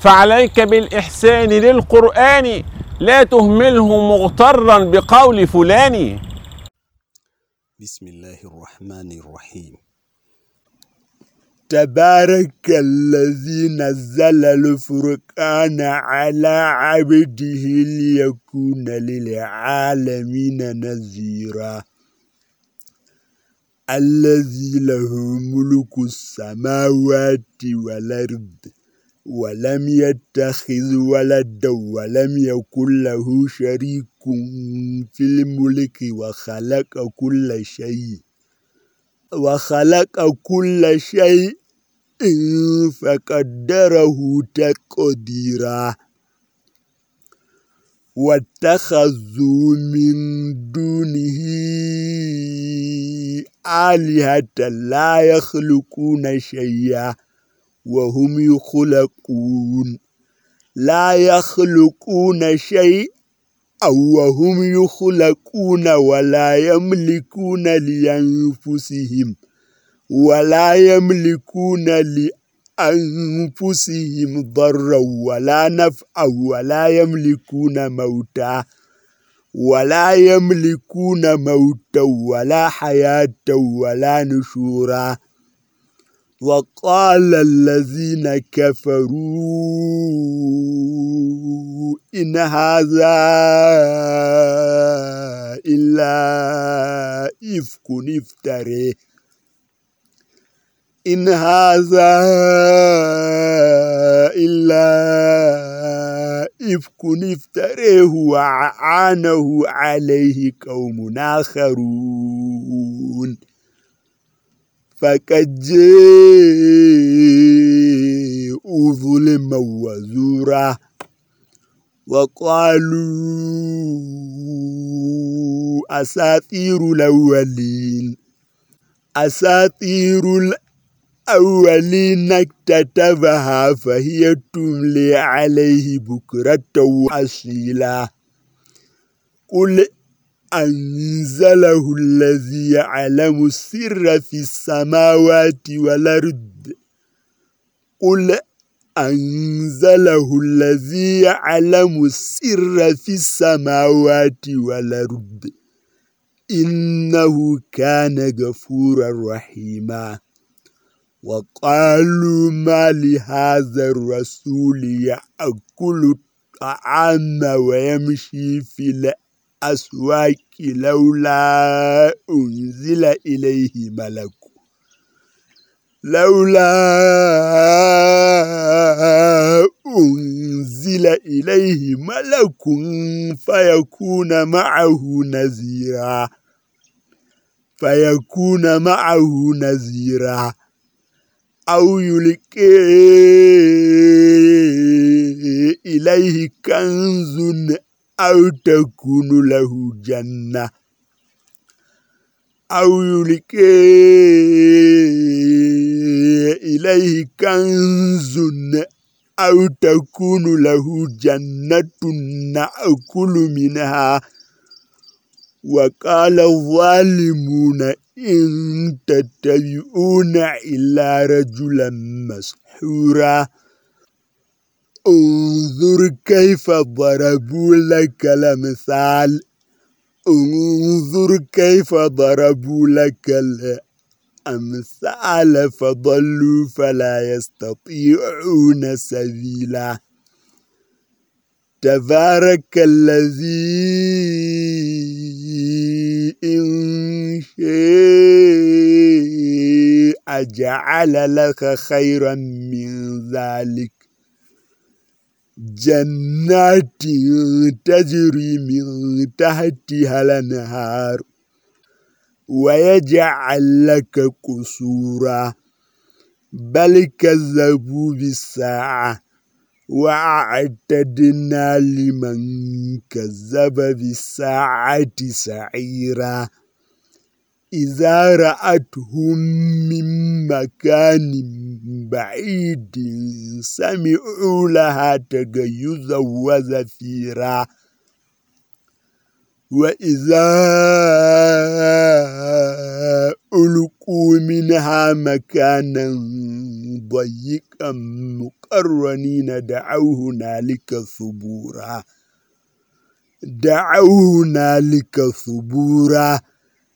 فعليك بالإحسان للقرآن لا تهمله مغترا بقول فلان. بسم الله الرحمن الرحيم. تبارك الذي نزل الفرقان على عبده ليكون للعالمين نذيرا. الذي له ملك السماوات والأرض. ولم يتخذ ولدا ولم يكن له شريك في الملك وخلق كل شيء وخلق كل شيء فقدره تقديرا. واتخذوا من دونه آلهة لا يخلقون شيئا. وهم يخلقون. لا يخلقون شيئا أو وهم يخلقون ولا يملكون لأنفسهم ولا يملكون لأنفسهم ضرا ولا نفعا ولا يملكون موتا ولا يملكون موتا ولا حياة ولا نشورا. وقال الذين كفروا إن هذا إلا إفك افتري إن هذا إلا إفك افتريه وعانه عليه قوم آخرون. فقد جاءوا ظلما وزورا وقالوا أساطير الأولين. أساطير الأولين اكتتبها فهي تملي عليه بكرة وأصيلا. قل أنزله الذي يعلم السر في السماوات والأرض. قل أنزله الذي يعلم السر في السماوات والأرض. إنه كان غفورا رحيما. وقالوا ما لهذا الرسول يأكل الطعام ويمشي في الأسواق لولا أنزل إليه ملك. لولا أنزل إليه ملك فيكون معه نذيرا. فيكون معه نذيرا. أو يلقي إليه كنز أو تكون له جنة أو يلقي إليه كنز أو تكون له جنة نأكل منها. وقال الظالمون إن تتبعون إلا رجلا مسحورا. انظر كيف ضربوا لك الأمثال. انظر كيف ضربوا لك الأمثال فضلوا فلا يستطيعون سبيلا. تبارك الذي إن جعل لك خيرا من ذلك. جنات تجري من تحتها الأنهار ويجعل لك قصورا بل كذبوا بالساعة وأعتدنا لمن كذب بالساعة سعيرا. إذا رأتهم من مكان بعيد سمعوا لها تغيظا وزفيرا وإذا ألقوا منها مكانا ضيقا مقرنين دعوا هنالك ثبورا دعوا هنالك ثبورا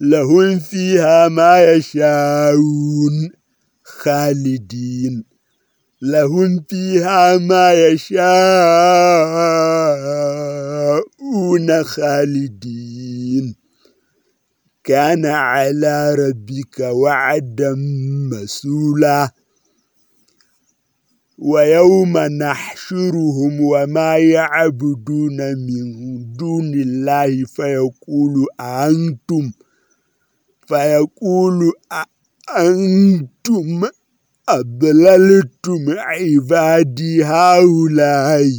لهم فيها ما يشاءون خالدين. لهم فيها ما يشاءون خالدين. كان على ربك وعدا مسؤولا ويوم نحشرهم وما يعبدون من دون الله فيقول أنتم فيقول أنتم أضللتم عبادي هؤلاء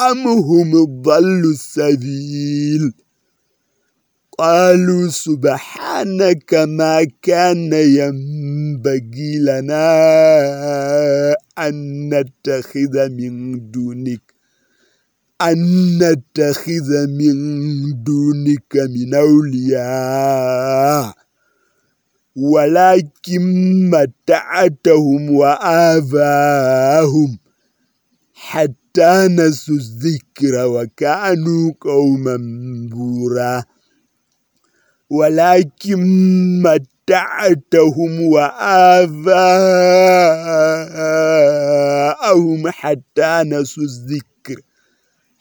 أم هم ضلوا السبيل؟ قالوا سبحانك ما كان ينبغي لنا أن نتخذ من دونك أن نتخذ من دونك من أولياء. ولكن متعتهم وآباءهم حتى نسوا الذكر وكانوا قوما بورا. ولكن متعتهم وآباءهم حتى نسوا الذكر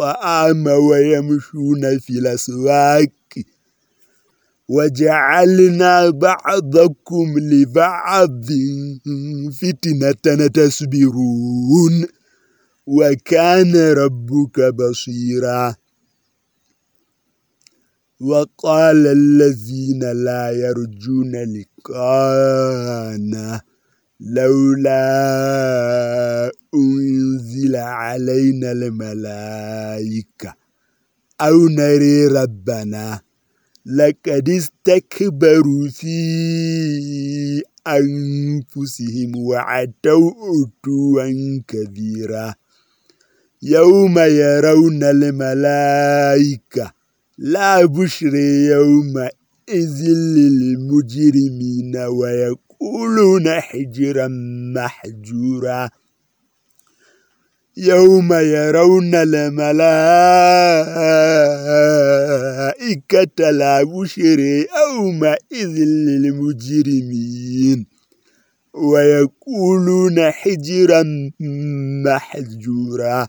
الطعام ويمشون في الأسواق. وجعلنا بعضكم لبعض فتنة تصبرون وكان ربك بصيرا. وقال الذين لا يرجون لقانا. لولا أنزل علينا الملائكة. أو نري ربنا لقد استكبروا في أنفسهم وعتوا عتوا كبيرا. يوم يرون الملائكة لا بشر يومئذ للمجرمين ويقولون حجرا محجورا. يوم يرون الملائكة لا بشر يومئذ للمجرمين. ويقولون حجرا محجورا.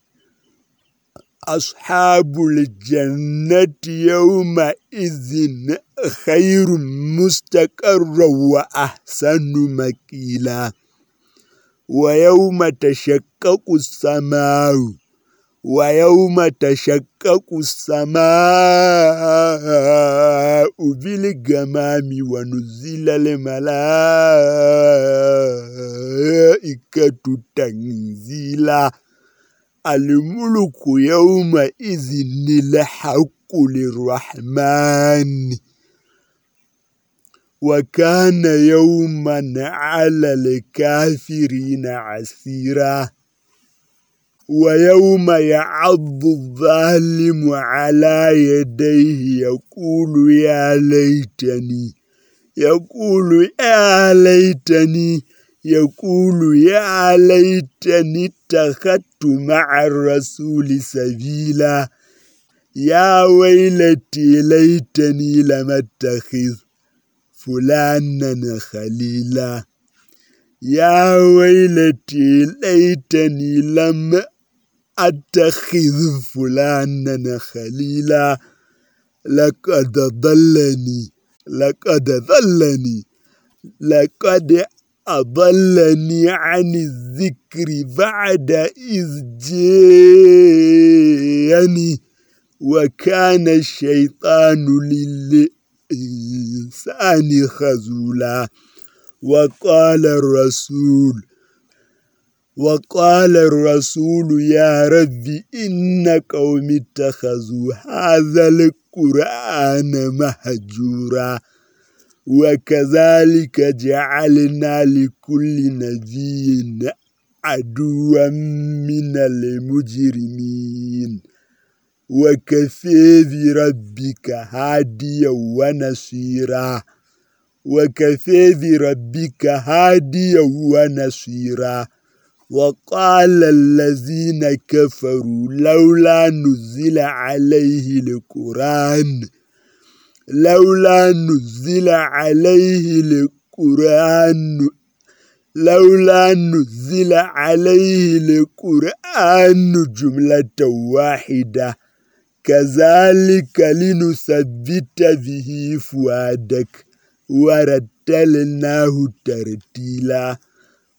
أصحاب الجنة يومئذ خير مستقر وأحسن مكيلا. ويوم تشقق السماء ويوم تشقق السماء بالغمام ونزل الملائكة تنزيلا. الملك يومئذ الحق للرحمن. وكان يوما على الكافرين عسيرا. ويوم يعض الظالم على يديه يقول يا ليتني يقول يا ليتني يقول يا ليتني اتخذت مع الرسول سبيلا. يا ويلتي ليتني لم أتخذ فلانا خليلا. يا ويلتي ليتني لم أتخذ فلانا خليلا. لقد ضلني لقد ضلني لقد أضلني عن الذكر بعد إذ جاني وكان الشيطان للإنسان خذولا. وقال الرسول وقال الرسول يا رب إن قوم اتخذوا هذا القرآن مهجورا. وكذلك جعلنا لكل نبي عدوا من المجرمين. وكفى بربك هاديا ونصيرا. وكفى بربك هاديا ونصيرا. وقال الذين كفروا لولا نزل عليه القرآن لولا نزل عليه القرآن لولا نزل عليه القرآن جملة واحدة. كذلك لنثبت به فؤادك ورتلناه ترتيلا.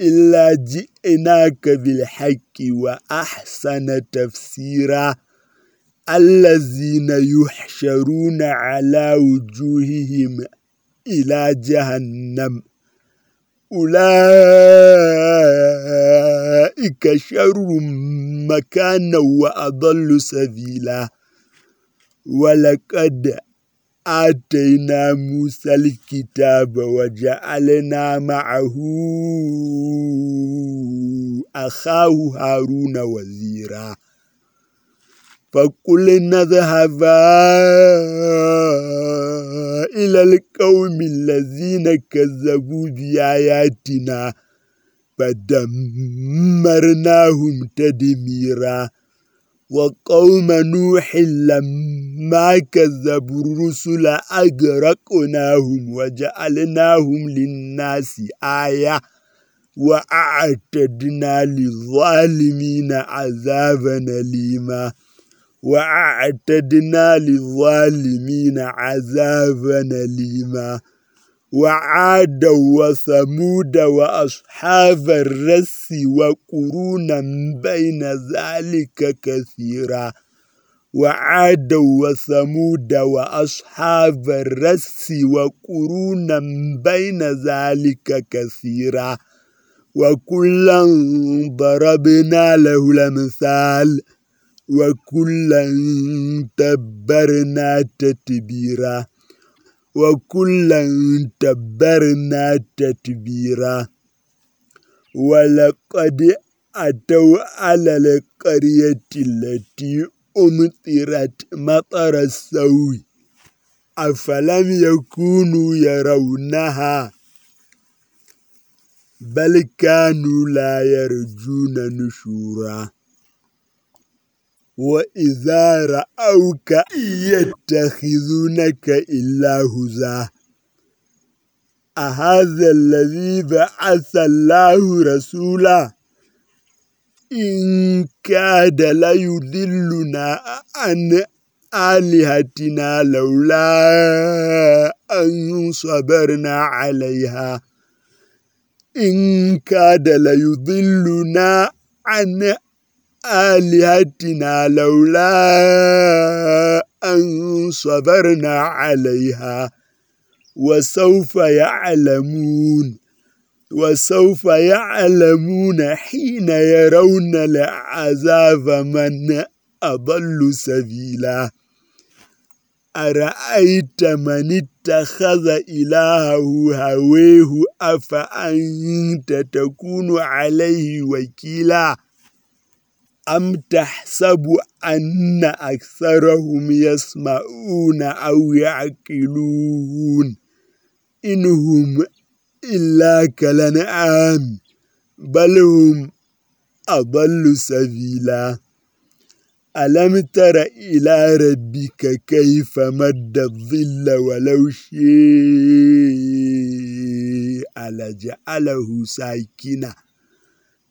إلا جئناك بالحق وأحسن تفسيرا. الذين يحشرون على وجوههم إلى جهنم. أولئك شر مكانا وأضل سبيلا. ولقد آتينا موسى الكتاب وجعلنا معه أخاه هارون وزيرا. فقلنا اذهبا إلى القوم الذين كذبوا بآياتنا فدمرناهم تدميرا. وقوم نوح لما كذبوا الرسل أغرقناهم وجعلناهم للناس آية وأعتدنا للظالمين عذابا أليما. وأعتدنا للظالمين عذابا أليما. وعادا وثمود وأصحاب الرس وقرونا بين ذلك كثيرا. وعادا وثمود وأصحاب الرس وقرونا بين ذلك كثيرا. وكلا ضربنا له الأمثال وكلا تبرنا تتبيرا. وكلا تبرنا تتبيرا ولقد أتوا على القرية التي أمطرت مطر السوي أفلم يكونوا يرونها بل كانوا لا يرجون نشورا وإذا رأوك يتخذونك إلا هزا أهذا الذي بعث الله رسولا؟ إن كاد ليذلنا عن آلهتنا لولا أن صبرنا عليها. إن كاد ليضلنا عن آلهتنا لولا أن صبرنا عليها. وسوف يعلمون وسوف يعلمون حين يرون العذاب من أضل سبيلا. أرأيت من اتخذ إلهه هويه؟ أفأنت تكون عليه وكيلا؟ أم تحسب أن أكثرهم يسمعون أو يعقلون؟ إنهم إلا كالأنعام بل هم أضل سبيلا. ألم تر إلى ربك كيف مد الظل ولو شيء لجعله ساكنا؟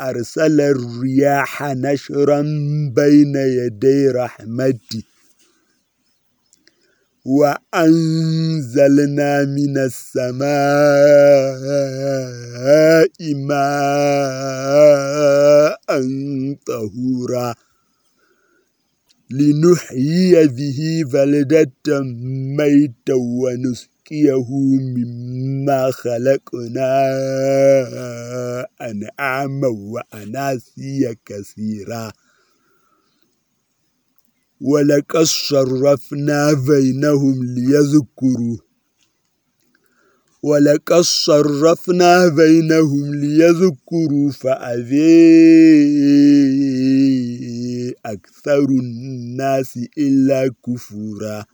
أرسل الرياح نشرا بين يدي رحمته وأنزلنا من السماء ماء طهورا لنحيي به بلدة ميتا ونسقيه مما خلقنا أنعاما وأناسيا كثيرا. ولقد صرفنا بينهم ليذكروا. ولقد صرفنا بينهم ليذكروا فأذي أكثر الناس إلا كفورا.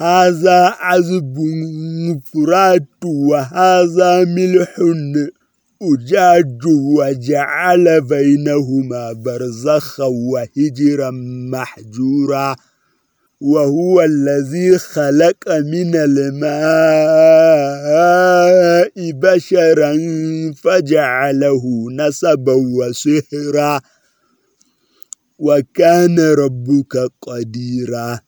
هذا عذب فرات وهذا ملح أجاج وجعل بينهما برزخا وهجرا محجورا وهو الذي خلق من الماء بشرا فجعله نسبا وسهرا وكان ربك قديرا.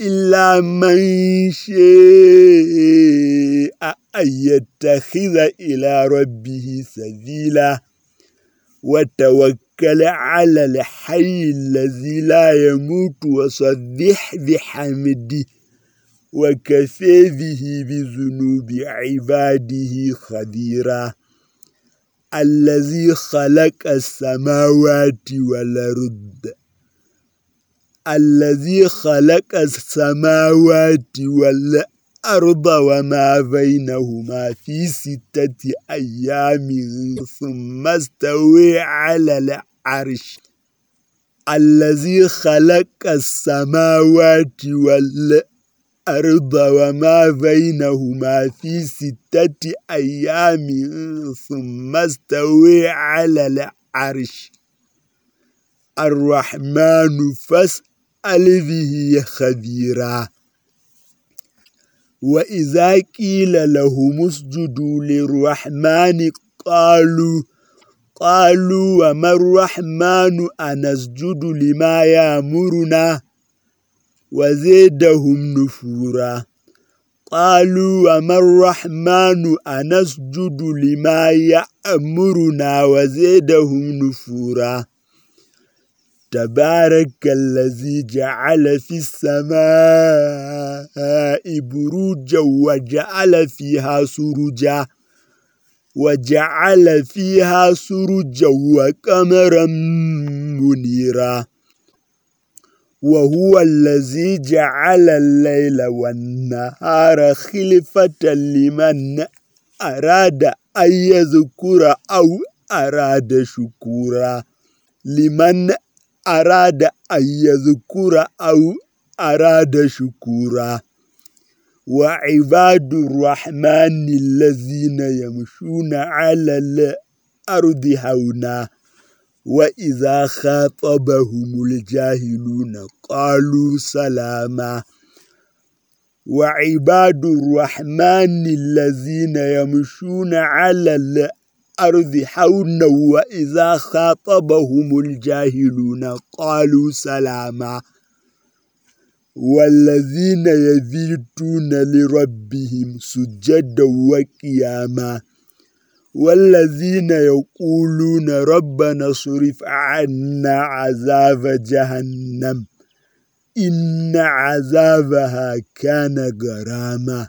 إلا من شاء أن يتخذ إلى ربه سبيلا. وتوكل على الحي الذي لا يموت وصدح بحمده. وكفى به بذنوب عباده خبيرا. الذي خلق السماوات والأرض. الذي خلق السماوات والأرض وما بينهما في ستة أيام ثم استوى على العرش. الذي خلق السماوات والأرض الأرض وما بينهما في ستة أيام ثم استوى على العرش. الرحمن فاسأل به خبيرا وإذا قيل لهم اسجدوا للرحمن قالوا قالوا وما الرحمن أنسجد لما يأمرنا؟ وزيدهم نفورا. قالوا وما الرحمن أنسجد لما يأمرنا؟ وزيدهم نفورا. تبارك الذي جعل في السماء بروجا وجعل فيها سرجا وجعل فيها سرجا وقمرا منيرا. وهو الذي جعل الليل والنهار خلفة لمن أراد أن يذكر أو أراد شكورا لمن أراد أن يذكر أو أراد شكورا. وعباد الرحمن الذين يمشون على الأرض هونا وإذا خاطبهم الجاهلون قالوا سلاما. وعباد الرحمن الذين يمشون على الأرض حونا وإذا خاطبهم الجاهلون قالوا سلاما. والذين يبيتون لربهم سجدا وقياما. والذين يقولون ربنا صرف عنا عذاب جهنم. إن عذابها كان غراما.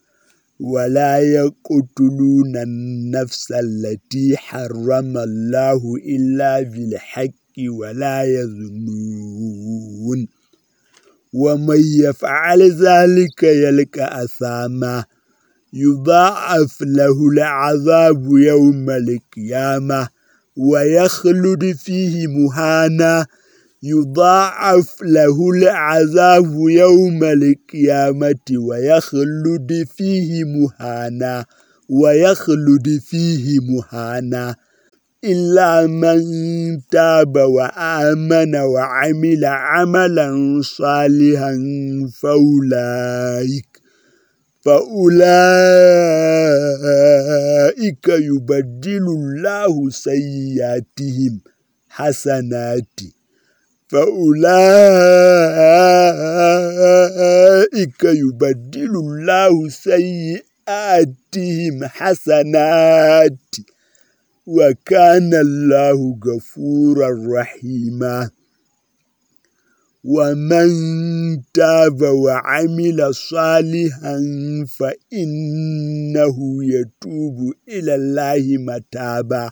ولا يقتلون النفس التي حرم الله إلا بالحق ولا يزنون ومن يفعل ذلك يلقى أثاما. يضاعف له العذاب يوم القيامة ويخلد فيه مهانا. يضاعف له العذاب يوم القيامة ويخلد فيه مهانا ويخلد فيه مهانا. إلا من تاب وآمن وعمل عملا صالحا فأولئك فأولئك يبدل الله سيئاتهم حسنات فأولئك يبدل الله سيئاتهم حسنات. وكان الله غفورا رحيما. ومن تاب وعمل صالحا فإنه يتوب إلى الله متابا.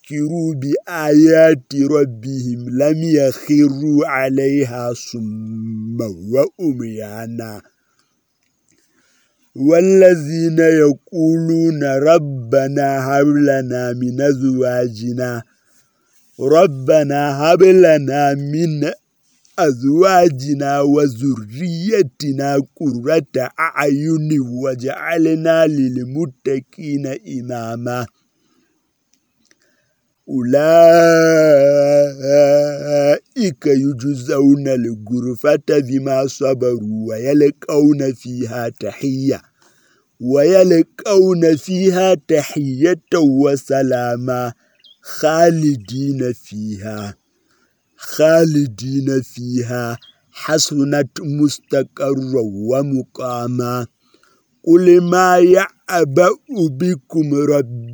بآيات ربهم لم يخروا عليها صما وأميانا والذين يقولون ربنا هب لنا من أزواجنا ربنا هب لنا من أزواجنا وذريتنا قرة أعين وجعلنا للمتقين إماما أولئك يجزون الغرفة بما صبروا ويلقون فيها تحية ويلقون فيها تحية وسلاما خالدين فيها خالدين فيها حسنت مستقرا ومقاما. قل ما يعبأ بكم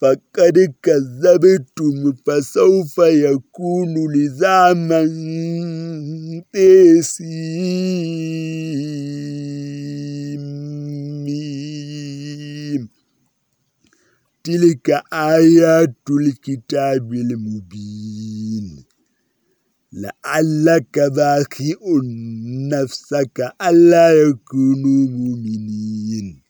فقد كذبتم فسوف يكون لزاما تسيم تلك آيات الكتاب المبين لعلك باخئ نفسك ألا يكونوا مؤمنين